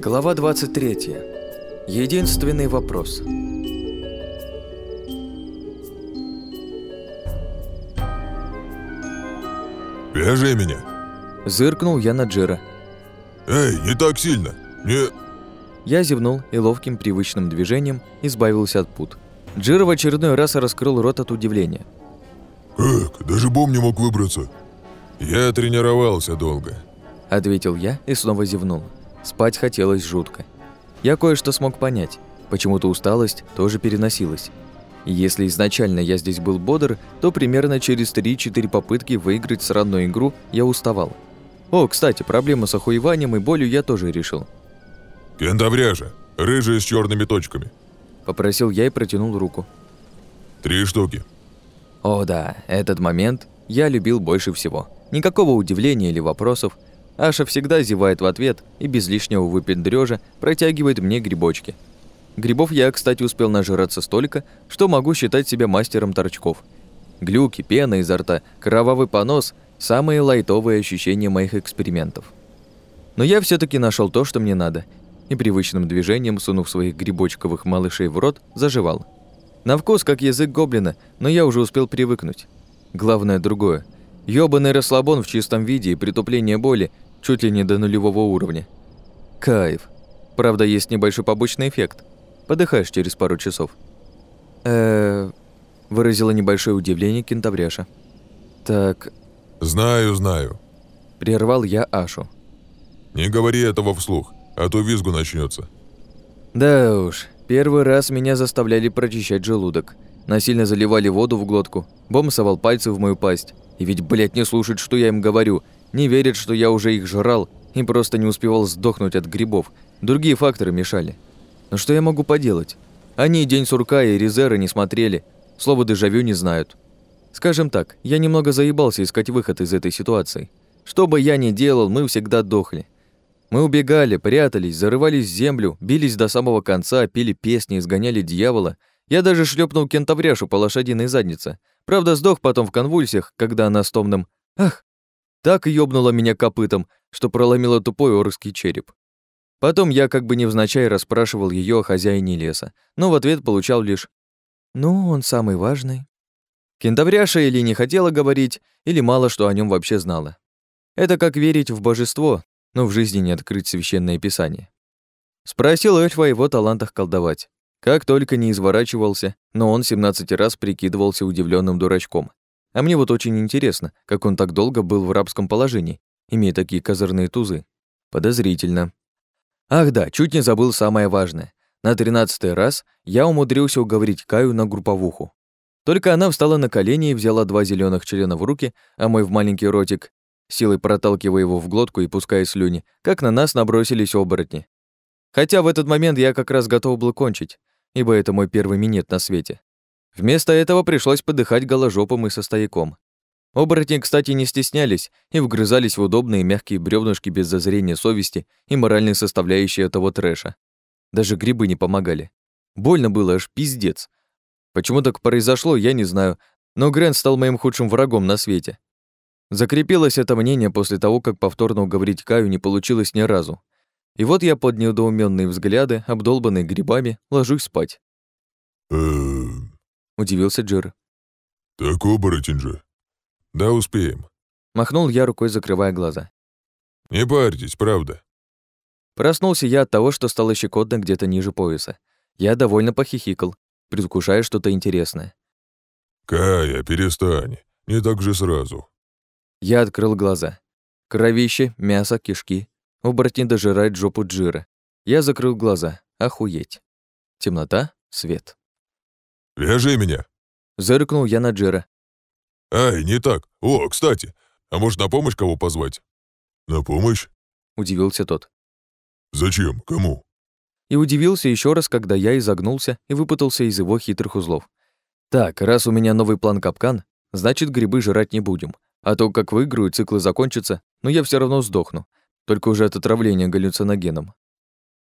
Глава 23. Единственный вопрос. «Вяжи меня!» Зыркнул я на Джира. «Эй, не так сильно! Не...» Я зевнул и ловким привычным движением избавился от пут. Джира в очередной раз раскрыл рот от удивления. «Как? Даже бом не мог выбраться!» «Я тренировался долго», — ответил я и снова зевнул. Спать хотелось жутко. Я кое-что смог понять. Почему-то усталость тоже переносилась. И если изначально я здесь был бодр, то примерно через 3-4 попытки выиграть сраную игру я уставал. О, кстати, проблему с охуеванием и болью я тоже решил. «Кентавряжа, рыжие с черными точками», — попросил я и протянул руку. «Три штуки». О да, этот момент я любил больше всего. Никакого удивления или вопросов. Аша всегда зевает в ответ и без лишнего выпендрёжа протягивает мне грибочки. Грибов я, кстати, успел нажраться столько, что могу считать себя мастером торчков. Глюки, пена изо рта, кровавый понос – самые лайтовые ощущения моих экспериментов. Но я все таки нашел то, что мне надо, и привычным движением, сунув своих грибочковых малышей в рот, заживал. На вкус, как язык гоблина, но я уже успел привыкнуть. Главное другое. Ёбаный расслабон в чистом виде и притупление боли чуть ли не до нулевого уровня. Кайф. Правда, есть небольшой побочный эффект. Подыхаешь через пару часов. э выразила небольшое удивление кентавряша. Так... «Знаю, знаю», — прервал я Ашу. «Не говори этого вслух, а то визгу начнется. Да уж, первый раз меня заставляли прочищать желудок. Насильно заливали воду в глотку, бом совал пальцы в мою пасть. И ведь, блядь, не слушают, что я им говорю, не верят, что я уже их жрал и просто не успевал сдохнуть от грибов. Другие факторы мешали. Но что я могу поделать? Они День сурка и Резера не смотрели, слово дежавю не знают. Скажем так, я немного заебался искать выход из этой ситуации. Что бы я ни делал, мы всегда дохли. Мы убегали, прятались, зарывались в землю, бились до самого конца, пели песни, изгоняли дьявола. Я даже шлепнул кентавряшу по лошадиной заднице. Правда, сдох потом в конвульсиях, когда она с томным «Ах!» Так ёбнула меня копытом, что проломила тупой орский череп. Потом я как бы невзначай расспрашивал ее о хозяине леса, но в ответ получал лишь «Ну, он самый важный». Кентавряша или не хотела говорить, или мало что о нем вообще знала. Это как верить в божество, но в жизни не открыть священное писание. Спросил эльфа о его талантах колдовать. Как только не изворачивался, но он 17 раз прикидывался удивленным дурачком. А мне вот очень интересно, как он так долго был в рабском положении, имея такие козырные тузы. Подозрительно. Ах да, чуть не забыл самое важное. На тринадцатый раз я умудрился уговорить Каю на групповуху. Только она встала на колени и взяла два зеленых члена в руки, а мой в маленький ротик, силой проталкивая его в глотку и пуская слюни, как на нас набросились оборотни. Хотя в этот момент я как раз готов был кончить, ибо это мой первый минет на свете. Вместо этого пришлось подыхать голожопом и со стояком. Оборотни, кстати, не стеснялись и вгрызались в удобные мягкие бревнышки без зазрения совести и моральной составляющей этого трэша. Даже грибы не помогали. Больно было, аж пиздец. Почему так произошло, я не знаю, но Грен стал моим худшим врагом на свете. Закрепилось это мнение после того, как повторно уговорить Каю не получилось ни разу. И вот я под недоуменные взгляды, обдолбанный грибами, ложусь спать. Удивился Джир. «Так оборотень же. Да, успеем». Махнул я рукой, закрывая глаза. «Не парьтесь, правда». Проснулся я от того, что стало щекотно где-то ниже пояса. Я довольно похихикал, предвкушая что-то интересное. «Кая, перестань. Не так же сразу». Я открыл глаза. Кровище, мясо, кишки. Оборотни дожирает жопу Джира. Я закрыл глаза. Охуеть. Темнота, свет. «Вяжи меня!» Зыркнул я на Джира. «Ай, не так. О, кстати, а может на помощь кого позвать?» «На помощь?» Удивился тот. «Зачем? Кому?» И удивился еще раз, когда я изогнулся и выпутался из его хитрых узлов. Так, раз у меня новый план капкан, значит, грибы жрать не будем. А то, как выиграю, циклы закончатся, но я все равно сдохну. Только уже от отравления галлюциногеном.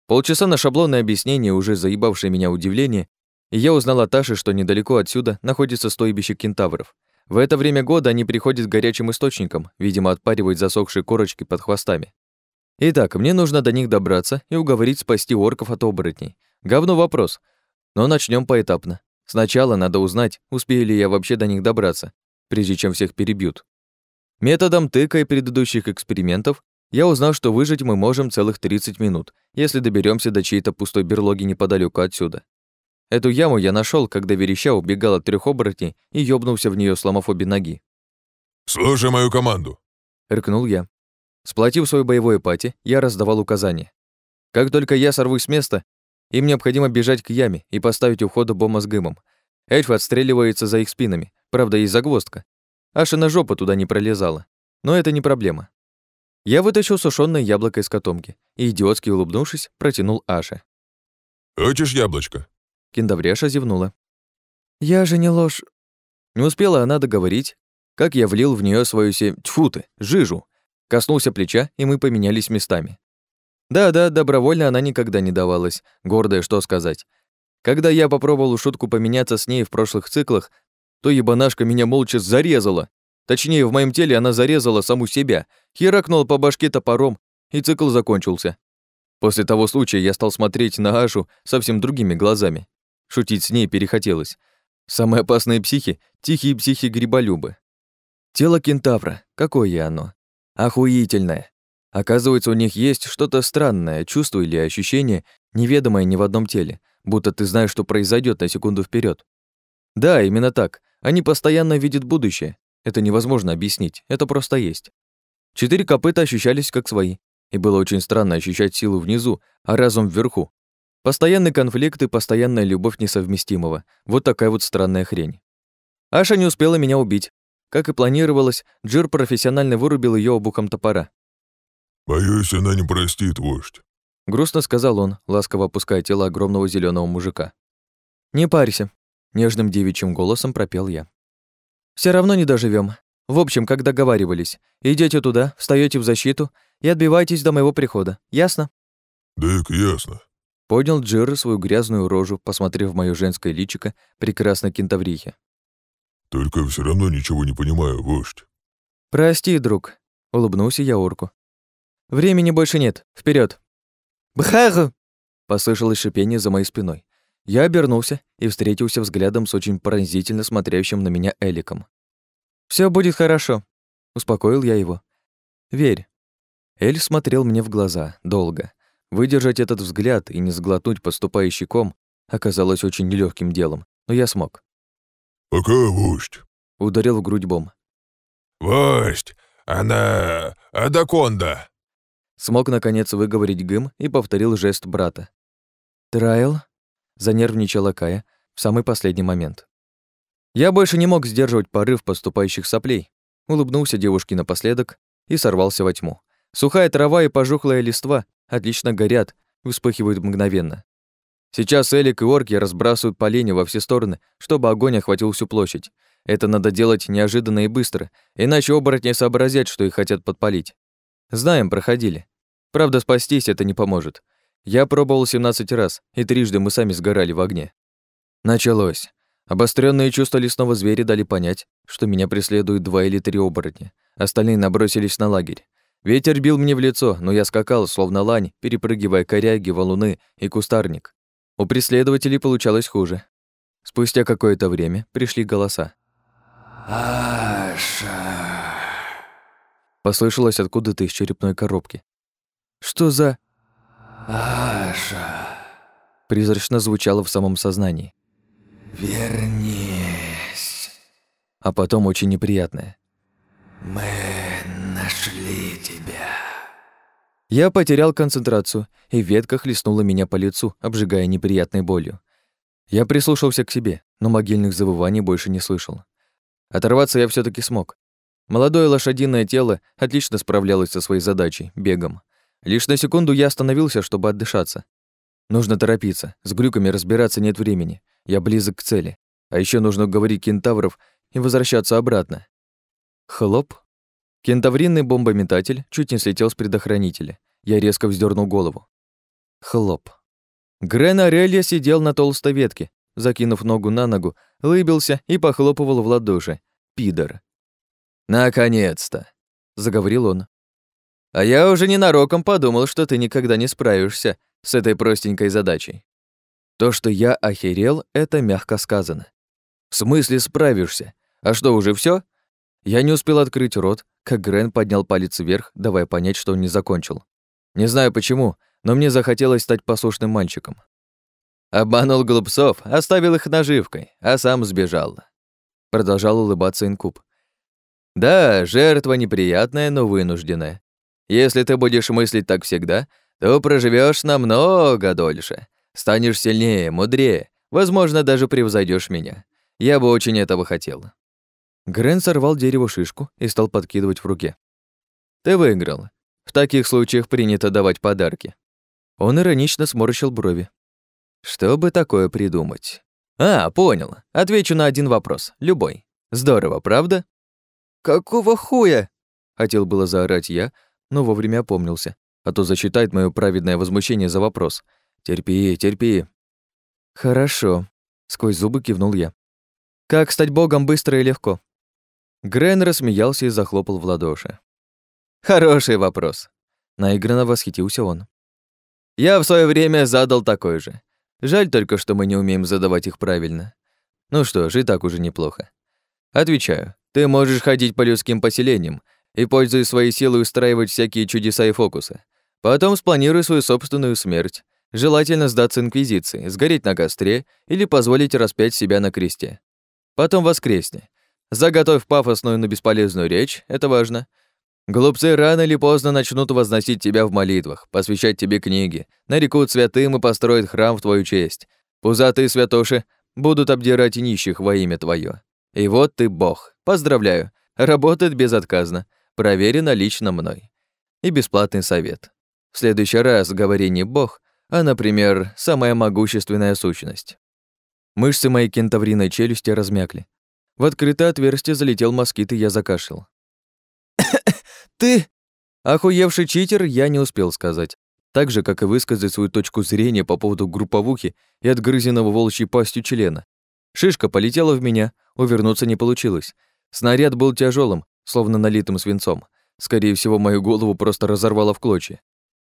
Полчаса на шаблонное объяснение, уже заебавшее меня удивление, и я узнал от Таши, что недалеко отсюда находится стойбище кентавров. В это время года они приходят к горячим источникам, видимо, отпаривать засохшие корочки под хвостами. Итак, мне нужно до них добраться и уговорить спасти орков от оборотней. Говно вопрос. Но начнем поэтапно. Сначала надо узнать, успею ли я вообще до них добраться, прежде чем всех перебьют. Методом тыка и предыдущих экспериментов я узнал, что выжить мы можем целых 30 минут, если доберемся до чьей-то пустой берлоги неподалеку отсюда. Эту яму я нашел, когда вереща убегал от трех оборотней и ёбнулся в нее, сломав обе ноги. «Слушай мою команду!» — рыкнул я. Сплотив свой боевой пати, я раздавал указания. Как только я сорвусь с места, им необходимо бежать к яме и поставить у входа бомба с гымом. Эльф отстреливается за их спинами, правда, есть загвоздка. Аша на жопу туда не пролезала. Но это не проблема. Я вытащил сушёное яблоко из котомки и, идиотски улыбнувшись, протянул Аше. «Хочешь яблочко?» Кендавряша зевнула. «Я же не ложь...» Не успела она договорить, как я влил в нее свою се... Тьфу ты, жижу. Коснулся плеча, и мы поменялись местами. Да-да, добровольно она никогда не давалась, гордая, что сказать. Когда я попробовал шутку поменяться с ней в прошлых циклах, то ебанашка меня молча зарезала. Точнее, в моем теле она зарезала саму себя, херакнула по башке топором, и цикл закончился. После того случая я стал смотреть на Ашу совсем другими глазами. Шутить с ней перехотелось. Самые опасные психи — тихие психи-гриболюбы. Тело кентавра, какое оно? Охуительное. Оказывается, у них есть что-то странное, чувство или ощущение, неведомое ни в одном теле, будто ты знаешь, что произойдет на секунду вперед. Да, именно так. Они постоянно видят будущее. Это невозможно объяснить, это просто есть. Четыре копыта ощущались как свои, и было очень странно ощущать силу внизу, а разум вверху. Постоянный конфликт и постоянная любовь несовместимого. Вот такая вот странная хрень. Аша не успела меня убить, как и планировалось, Джир профессионально вырубил ее обухом топора. «Боюсь, она не простит, вождь», — грустно сказал он, ласково опуская тело огромного зеленого мужика. «Не парься», — нежным девичьим голосом пропел я. Все равно не доживем. В общем, как договаривались, идете туда, встаете в защиту и отбиваетесь до моего прихода. Ясно?» «Так ясно», — поднял Джир свою грязную рожу, посмотрев в моё женское личико прекрасной кентаврихи. Только все равно ничего не понимаю, вождь. Прости, друг, улыбнулся я орку. Времени больше нет. Вперед. Бхагу! Послышалось шипение за моей спиной. Я обернулся и встретился взглядом с очень пронзительно смотрящим на меня Эликом. Все будет хорошо», — успокоил я его. «Верь». Эль смотрел мне в глаза, долго. Выдержать этот взгляд и не сглотнуть поступающий ком оказалось очень нелегким делом, но я смог. «Пока, вождь!» — ударил в грудь Бом. «Вождь! Она... Адаконда!» Смог, наконец, выговорить Гым и повторил жест брата. «Трайл?» — занервничала Кая в самый последний момент. Я больше не мог сдерживать порыв поступающих соплей. Улыбнулся девушке напоследок и сорвался во тьму. Сухая трава и пожухлая листва отлично горят, вспыхивают мгновенно. Сейчас Элик и орки разбрасывают поленья во все стороны, чтобы огонь охватил всю площадь. Это надо делать неожиданно и быстро, иначе оборотни сообразят, что их хотят подпалить. Знаем, проходили. Правда, спастись это не поможет. Я пробовал 17 раз, и трижды мы сами сгорали в огне. Началось. Обостренные чувства лесного зверя дали понять, что меня преследуют два или три оборотня. Остальные набросились на лагерь. Ветер бил мне в лицо, но я скакал, словно лань, перепрыгивая коряги, валуны и кустарник. У преследователей получалось хуже. Спустя какое-то время пришли голоса. «Аша!» Послышалось откуда-то из черепной коробки. «Что за...» «Аша!» Призрачно звучало в самом сознании. «Вернись!» А потом очень неприятное. «Мы нашли тебя!» Я потерял концентрацию, и ветка хлестнула меня по лицу, обжигая неприятной болью. Я прислушался к себе, но могильных завываний больше не слышал. Оторваться я все таки смог. Молодое лошадиное тело отлично справлялось со своей задачей — бегом. Лишь на секунду я остановился, чтобы отдышаться. Нужно торопиться, с глюками разбираться нет времени. Я близок к цели. А еще нужно говорить кентавров и возвращаться обратно. Хлоп, Кентавринный бомбометатель чуть не слетел с предохранителя. Я резко вздернул голову. Хлоп. Грен Орелья сидел на толстой ветке, закинув ногу на ногу, лыбился и похлопывал в ладоши. Пидор. «Наконец-то!» — заговорил он. А я уже ненароком подумал, что ты никогда не справишься с этой простенькой задачей. То, что я охерел, это мягко сказано. В смысле справишься? А что, уже все? Я не успел открыть рот, как Грен поднял палец вверх, давая понять, что он не закончил. Не знаю почему, но мне захотелось стать послушным мальчиком. Обманул глупцов, оставил их наживкой, а сам сбежал. Продолжал улыбаться инкуб. Да, жертва неприятная, но вынужденная. Если ты будешь мыслить так всегда, то проживешь намного дольше. Станешь сильнее, мудрее, возможно, даже превзойдешь меня. Я бы очень этого хотел. Грен сорвал дерево шишку и стал подкидывать в руке. Ты выиграл. В таких случаях принято давать подарки. Он иронично сморщил брови. Что бы такое придумать? А, понял. Отвечу на один вопрос. Любой. Здорово, правда? Какого хуя? Хотел было заорать я, но вовремя опомнился, а то засчитает моё праведное возмущение за вопрос. Терпи, терпи. Хорошо, сквозь зубы кивнул я. Как стать богом быстро и легко? Грен рассмеялся и захлопал в ладоши. Хороший вопрос. Наигранно восхитился он. Я в свое время задал такой же. Жаль только, что мы не умеем задавать их правильно. Ну что ж, и так уже неплохо. Отвечаю. Ты можешь ходить по людским поселениям и, пользуясь своей силой, устраивать всякие чудеса и фокусы. Потом спланируй свою собственную смерть. Желательно сдаться Инквизиции, сгореть на костре или позволить распять себя на кресте. Потом воскресни. Заготовь пафосную, но бесполезную речь, это важно. Глупцы рано или поздно начнут возносить тебя в молитвах, посвящать тебе книги, нарекут святым и построят храм в твою честь. Пузатые святоши будут обдирать нищих во имя твое. И вот ты бог. Поздравляю. Работает безотказно. Проверено лично мной. И бесплатный совет. В следующий раз говори не бог, а, например, самая могущественная сущность. Мышцы моей кентавриной челюсти размякли. В открытое отверстие залетел москит, и я закашлял. «Ты...» Охуевший читер я не успел сказать. Так же, как и высказать свою точку зрения по поводу групповухи и отгрызенного волчьей пастью члена. Шишка полетела в меня, увернуться не получилось. Снаряд был тяжелым, словно налитым свинцом. Скорее всего, мою голову просто разорвало в клочья.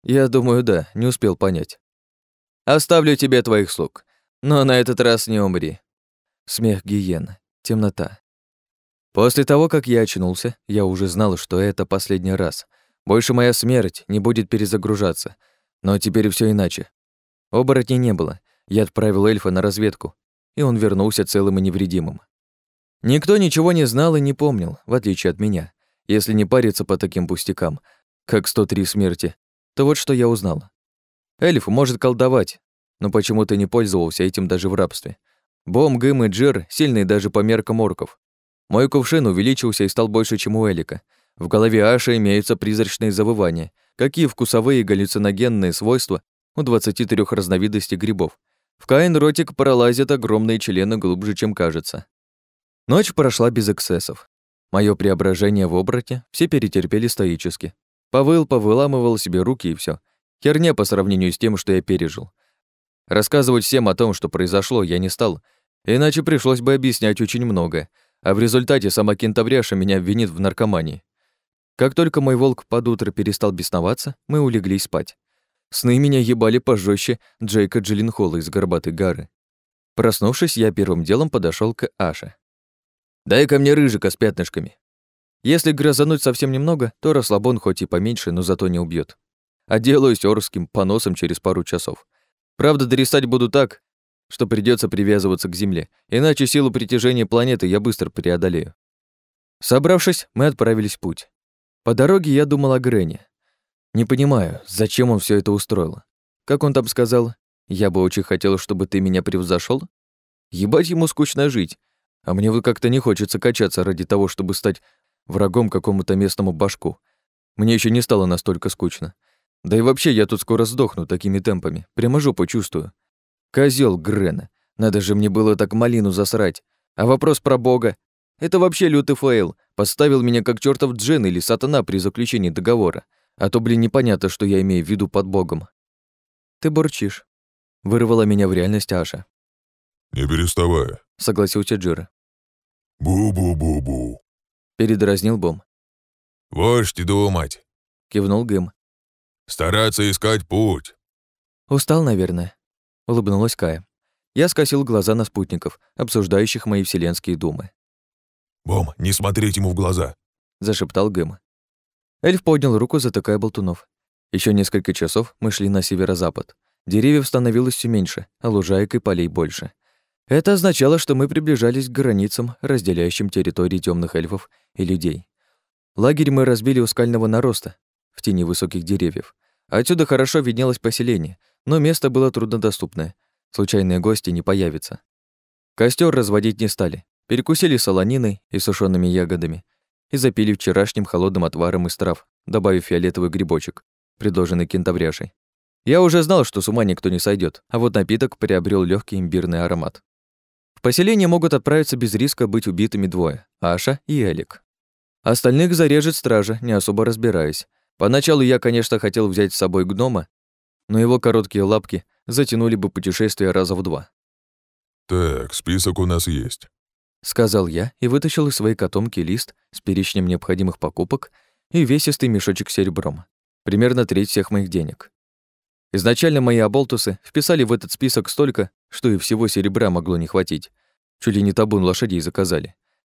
Я думаю, да, не успел понять. «Оставлю тебе твоих слуг, но на этот раз не умри». Смех гиены, темнота. После того, как я очнулся, я уже знал, что это последний раз. Больше моя смерть не будет перезагружаться. Но теперь все иначе. Оборотней не было. Я отправил эльфа на разведку, и он вернулся целым и невредимым. Никто ничего не знал и не помнил, в отличие от меня. Если не париться по таким пустякам, как 103 смерти, то вот что я узнал. Эльф может колдовать, но почему-то не пользовался этим даже в рабстве. Бом, Гым и Джер сильные даже по меркам орков. Мой кувшин увеличился и стал больше, чем у Элика. В голове Аши имеются призрачные завывания, какие вкусовые и галлюциногенные свойства у 23 разновидностей грибов. В Каин ротик пролазят огромные члены глубже, чем кажется. Ночь прошла без эксцессов. Моё преображение в обороте все перетерпели стоически. Повыл, повыламывал себе руки и все. Херня по сравнению с тем, что я пережил. Рассказывать всем о том, что произошло, я не стал, иначе пришлось бы объяснять очень многое, а в результате сама кентавряша меня обвинит в наркомании. Как только мой волк под утро перестал бесноваться, мы улеглись спать. Сны меня ебали пожестче Джейка Джилленхола из Горбатой горы. Проснувшись, я первым делом подошел к Аше. «Дай-ка мне рыжика с пятнышками». Если грозануть совсем немного, то расслабон хоть и поменьше, но зато не убьет. Отделаюсь орским поносом через пару часов. Правда, дорисать буду так, что придется привязываться к Земле, иначе силу притяжения планеты я быстро преодолею. Собравшись, мы отправились в путь. По дороге я думал о Грене. Не понимаю, зачем он все это устроил. Как он там сказал, я бы очень хотел, чтобы ты меня превзошел. Ебать ему скучно жить, а мне вот как-то не хочется качаться ради того, чтобы стать врагом какому-то местному божку. Мне еще не стало настолько скучно. Да и вообще, я тут скоро сдохну такими темпами, прямо жопу чувствую. Козел Грена. Надо же мне было так малину засрать. А вопрос про Бога — это вообще лютый фейл. Подставил меня как чертов джинн или сатана при заключении договора. А то, блин, непонятно, что я имею в виду под Богом. Ты бурчишь. Вырвала меня в реальность Аша. «Не переставай», — согласился Джира. «Бу-бу-бу-бу», — передразнил Бом. «Вождь, иду мать». — кивнул Гэм. «Стараться искать путь». «Устал, наверное», — улыбнулась Кая. Я скосил глаза на спутников, обсуждающих мои вселенские думы. «Бом, не смотреть ему в глаза», — зашептал Гэм. Эльф поднял руку, затыкая болтунов. Еще несколько часов мы шли на северо-запад. Деревьев становилось все меньше, а лужаек и полей больше. Это означало, что мы приближались к границам, разделяющим территории темных эльфов и людей. Лагерь мы разбили у скального нароста, в тени высоких деревьев. Отсюда хорошо виднелось поселение, но место было труднодоступное. Случайные гости не появятся. Костер разводить не стали. Перекусили солониной и сушеными ягодами и запили вчерашним холодным отваром из трав, добавив фиолетовый грибочек, предложенный кентавряшей. Я уже знал, что с ума никто не сойдет, а вот напиток приобрел легкий имбирный аромат. В поселение могут отправиться без риска быть убитыми двое – Аша и Элик. Остальных зарежет стража, не особо разбираясь. Поначалу я, конечно, хотел взять с собой гнома, но его короткие лапки затянули бы путешествие раза в два. «Так, список у нас есть», — сказал я и вытащил из своей котомки лист с перечнем необходимых покупок и весистый мешочек серебром. Примерно треть всех моих денег. Изначально мои оболтусы вписали в этот список столько, что и всего серебра могло не хватить. Чуть ли не табун лошадей заказали.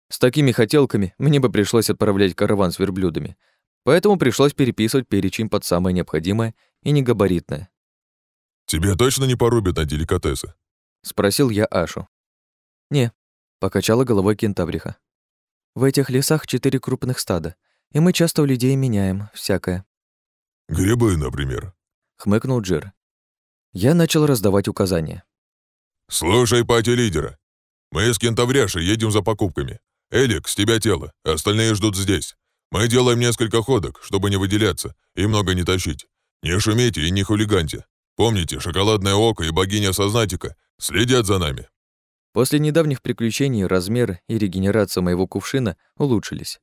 С такими хотелками мне бы пришлось отправлять караван с верблюдами, поэтому пришлось переписывать перечень под самое необходимое и негабаритное. «Тебе точно не порубят на деликатесы?» — спросил я Ашу. «Не», — покачала головой кентавриха. «В этих лесах четыре крупных стада, и мы часто у людей меняем всякое». «Грибы, например», — хмыкнул Джир. Я начал раздавать указания. «Слушай пати лидера. Мы с кентавряшей едем за покупками. Элик, с тебя тело, остальные ждут здесь. Мы делаем несколько ходок, чтобы не выделяться и много не тащить. Не шумите и не хулиганьте. Помните, шоколадное око и богиня Сознатика следят за нами». После недавних приключений размер и регенерация моего кувшина улучшились.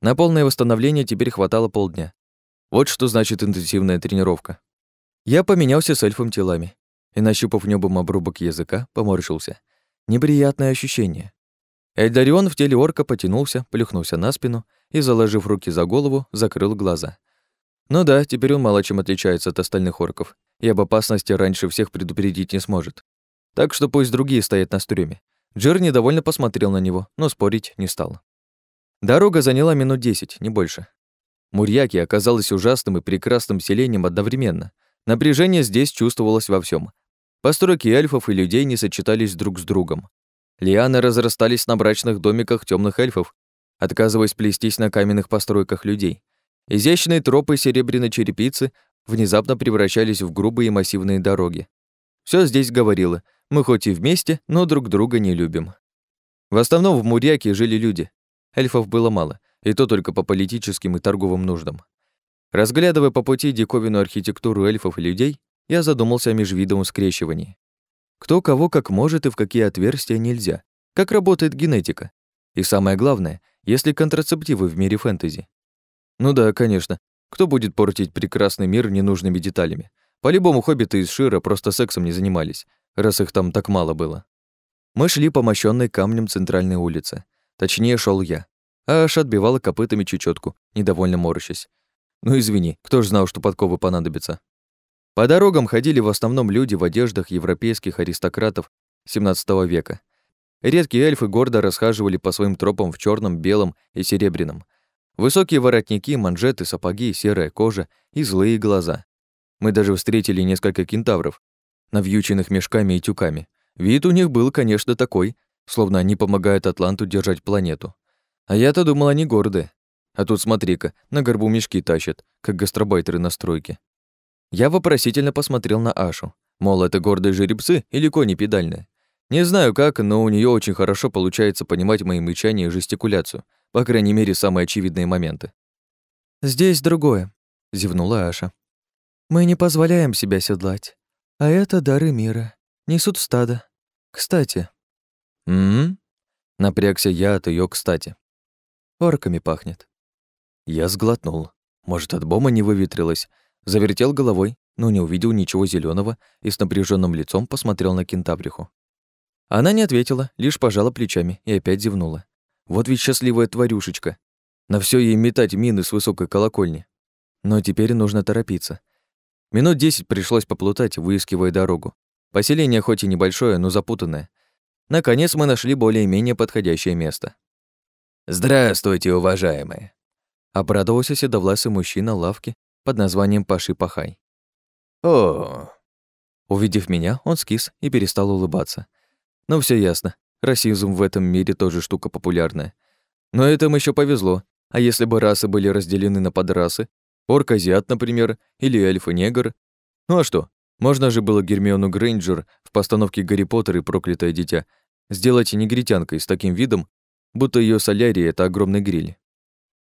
На полное восстановление теперь хватало полдня. Вот что значит интенсивная тренировка. Я поменялся с эльфом телами и, нащупав небом обрубок языка, поморщился. Неприятное ощущение. Эльдарион в теле орка потянулся, плюхнулся на спину и, заложив руки за голову, закрыл глаза. Ну да, теперь он мало чем отличается от остальных орков, и об опасности раньше всех предупредить не сможет. Так что пусть другие стоят на стреме. Джер недовольно посмотрел на него, но спорить не стал. Дорога заняла минут десять, не больше. Мурьяки оказалось ужасным и прекрасным селением одновременно. Напряжение здесь чувствовалось во всем. Постройки эльфов и людей не сочетались друг с другом. Лианы разрастались на брачных домиках темных эльфов, отказываясь плестись на каменных постройках людей. Изящные тропы серебряной черепицы внезапно превращались в грубые массивные дороги. Все здесь говорило, мы хоть и вместе, но друг друга не любим. В основном в Мурьяке жили люди. Эльфов было мало, и то только по политическим и торговым нуждам. Разглядывая по пути диковинную архитектуру эльфов и людей, я задумался о межвидовом скрещивании. Кто кого как может и в какие отверстия нельзя. Как работает генетика. И самое главное, есть ли контрацептивы в мире фэнтези. Ну да, конечно. Кто будет портить прекрасный мир ненужными деталями? По-любому хоббиты из Шира просто сексом не занимались, раз их там так мало было. Мы шли по мощенной камнем центральной улице. Точнее, шел я. А Аша отбивала копытами чечетку, недовольно морщась. Ну извини, кто ж знал, что подковы понадобятся. По дорогам ходили в основном люди в одеждах европейских аристократов XVII века. Редкие эльфы гордо расхаживали по своим тропам в черном, белом и серебряном. Высокие воротники, манжеты, сапоги, серая кожа и злые глаза. Мы даже встретили несколько кентавров, навьюченных мешками и тюками. Вид у них был, конечно, такой, словно они помогают Атланту держать планету. А я-то думал, они гордые. А тут смотри-ка, на горбу мешки тащат, как гастробайтеры на стройке. Я вопросительно посмотрел на Ашу. Мол, это гордые жеребцы или кони педальные. Не знаю как, но у нее очень хорошо получается понимать мои мычания и жестикуляцию, по крайней мере, самые очевидные моменты. «Здесь другое», — зевнула Аша. «Мы не позволяем себя седлать. А это дары мира. Несут стадо. Кстати». «М-м-м?» Напрягся я от ее кстати. Орками пахнет. Я сглотнул. Может, от бома не выветрилось, Завертел головой, но не увидел ничего зеленого и с напряженным лицом посмотрел на кентавриху. Она не ответила, лишь пожала плечами и опять зевнула. Вот ведь счастливая тварюшечка. На все ей метать мины с высокой колокольни. Но теперь нужно торопиться. Минут десять пришлось поплутать, выискивая дорогу. Поселение хоть и небольшое, но запутанное. Наконец мы нашли более-менее подходящее место. «Здравствуйте, уважаемые!» Обрадовался седовласый мужчина лавки под названием Паши Пахай. «О!» Увидев меня, он скис и перестал улыбаться. Ну, все ясно. Расизм в этом мире тоже штука популярная. Но это им еще повезло. А если бы расы были разделены на подрасы, орк-азиат, например, или эльф-негр, ну а что, можно же было Гермиону Грейнджер в постановке «Гарри Поттер и проклятое дитя» сделать негритянкой с таким видом, будто ее солярий — это огромный гриль.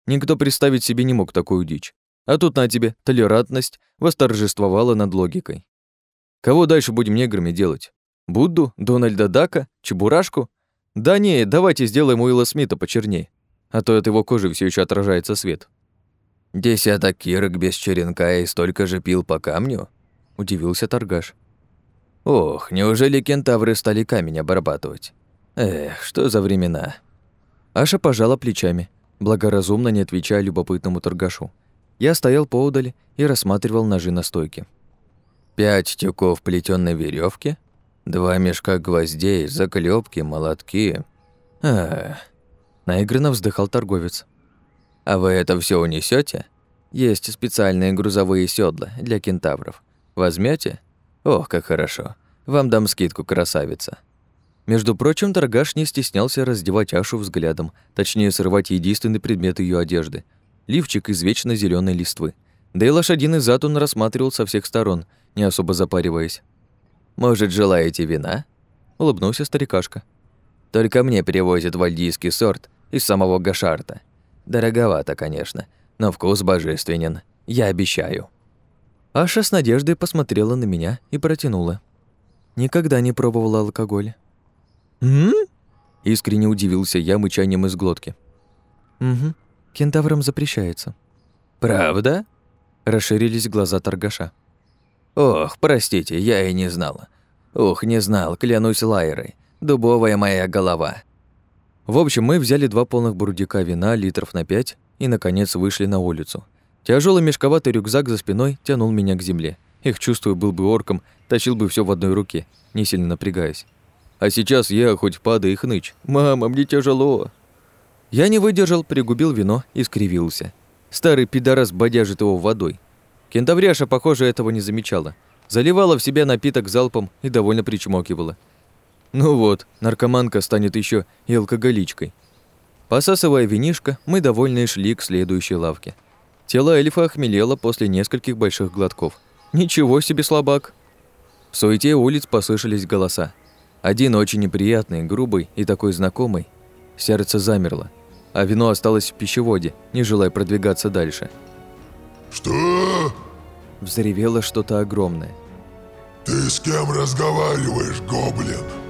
Никто представить себе не мог такую дичь. А тут на тебе толерантность восторжествовала над логикой. Кого дальше будем неграми делать? Будду, Дональда Дака, Чебурашку? Да не, давайте сделаем Уилла Смита почернее, а то от его кожи все еще отражается свет. Десяток кирок без черенка и столько же пил по камню? Удивился торгаш. Ох, неужели кентавры стали камень обрабатывать? Эх, что за времена? Аша пожала плечами, благоразумно не отвечая любопытному торгашу. Я стоял поодаль и рассматривал ножи на стойке. Пять тюков плетённой веревки, Два мешка гвоздей, заклепки, молотки. А, наигранно вздыхал торговец. А вы это все унесете? Есть специальные грузовые седла для кентавров. Возьмете? Ох, как хорошо. Вам дам скидку, красавица. Между прочим, торгаш не стеснялся раздевать Ашу взглядом, точнее, срывать единственный предмет ее одежды — лифчик из вечно зеленой листвы. Да и лошадиный зад он рассматривал со всех сторон, не особо запариваясь. Может, желаете вина?» — улыбнулся старикашка. «Только мне перевозят вальдийский сорт из самого Гашарта. Дороговато, конечно, но вкус божественен, я обещаю». Аша с надеждой посмотрела на меня и протянула. «Никогда не пробовала алкоголь». «М?», Искренне удивился я мычанием из глотки. «Угу, кентаврам запрещается». «Правда?» Расширились глаза торгаша. Ох, простите, я и не знала. Ух, не знал, клянусь Лайрой. Дубовая моя голова. В общем, мы взяли два полных бурдюка вина, литров на пять, и, наконец, вышли на улицу. Тяжелый мешковатый рюкзак за спиной тянул меня к земле. Их, чувствую, был бы орком, тащил бы все в одной руке, не сильно напрягаясь. А сейчас я хоть падай и хнычь. «Мама, мне тяжело!» Я не выдержал, пригубил вино и скривился. Старый пидорас бодяжит его водой. Кентавряша, похоже, этого не замечала. Заливала в себя напиток залпом и довольно причмокивала. Ну вот, наркоманка станет еще и алкоголичкой. Посасывая винишко, мы довольно шли к следующей лавке. Тело эльфа охмелело после нескольких больших глотков. Ничего себе слабак! В суете улиц послышались голоса. Один очень неприятный, грубый и такой знакомый. Сердце замерло, а вино осталось в пищеводе, не желая продвигаться дальше. «Что?» Взревело что-то огромное. «Ты с кем разговариваешь, гоблин?»